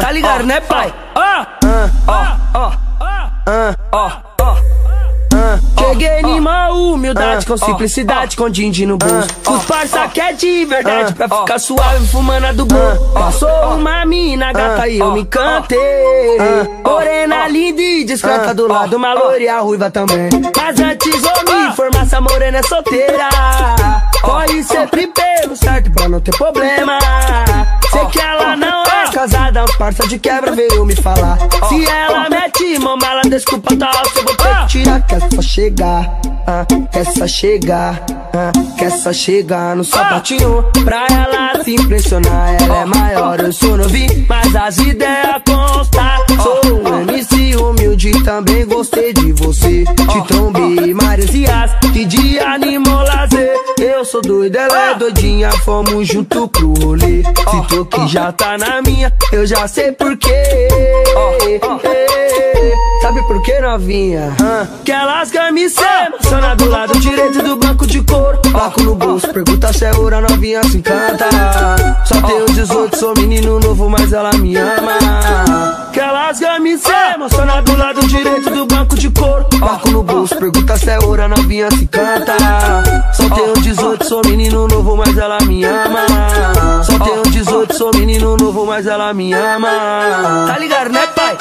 Tá ligado, né, pai? Cheguei em uma humildade com simplicidade, com din no bolso. Os parça é de verdade, pra ficar suave fumando a do bom. Passou uma mina gata e eu me encantei. Morena linda e discreta do lado, uma loira e a ruiva também. Mas antes vou me informar se a morena é solteira. Corre sempre pelo certo pra não ter problema. Sei que ela não casada, parça de quebra veio me falar. Se ela mete mão, ela desculpa tá alto, eu vou ter que tirar. Quer só chegar, ah, quer só chegar, ah, quer só chegar no sapatinho. Pra ela se impressionar, ela é maior, eu sou novinho, mas as ideias constam. Sou um MC humilde, também gostei de você. Te trombei, Marias e as, Doido, ela é doidinha, fomos junto pro rolê. Se tô que já tá na minha, eu já sei porquê. Sabe por que novinha? Que elas querem me ser Emociona do lado direito do banco de couro. Placo no bolso, pergunta se é ouro, novinha se encanta. Só tenho 18, sou menino novo, mas ela me ama Querem me ser Emociona do lado direito do banco de couro Placo no bolso, pergunta se é ouro, novinha se encanta Só tenho 18, sou menino novo, mas ela me ama. Só tenho 18, sou menino novo, mas ela me ama. Tá ligado, né pai?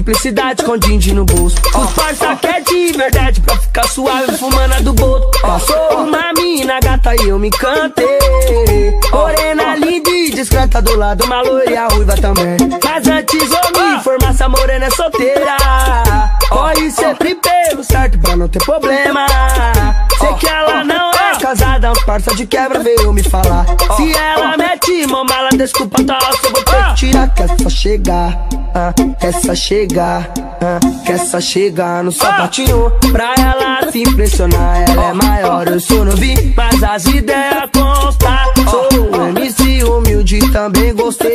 Simplicidade, com din no bolso. Os parça que é de verdade, pra ficar suave fumando a do bolso. Passou uma mina gata e eu me encantei. Morena linda e discreta do lado, uma loira e a ruiva também. Mas antes vou me informar se a morena é solteira. Corre sempre pelo certo pra não ter problema. Sei que ela não é casada, parça de quebra veio me falar. Se ela mete mão, ela desculpa, tá eu vou ter que tirar. Quer só chegar, ah, quer só chegar, ah, quer só chegar no sapatinho. Pra ela se impressionar, ela é maior, eu sou novinho, mas as ideias constam.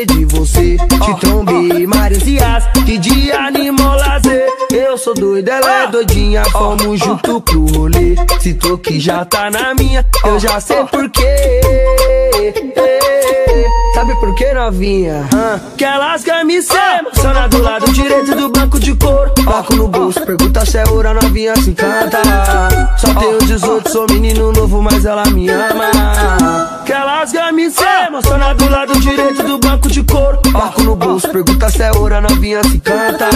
De você. Te trombei, as, que de animou lazer. Eu sou doido, ela é doidinha, fomos junto pro rolê. Se tô que já tá na minha, eu já sei porquê. Sabe por que novinha? Que elas querem me ser Emociona do lado direito do banco de couro Placo no bolso, pergunta se é ouro, a novinha se encanta. Só tenho 18, sou menino novo, mas ela me ama banco de couro. Placo no bolso, pergunta se é ouro, a novinha se encanta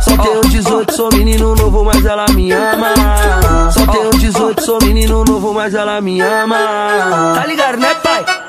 Só tenho 18, sou menino novo, mas ela me ama. Só tenho 18, sou menino novo, mas ela me ama. Tá ligado, né pai?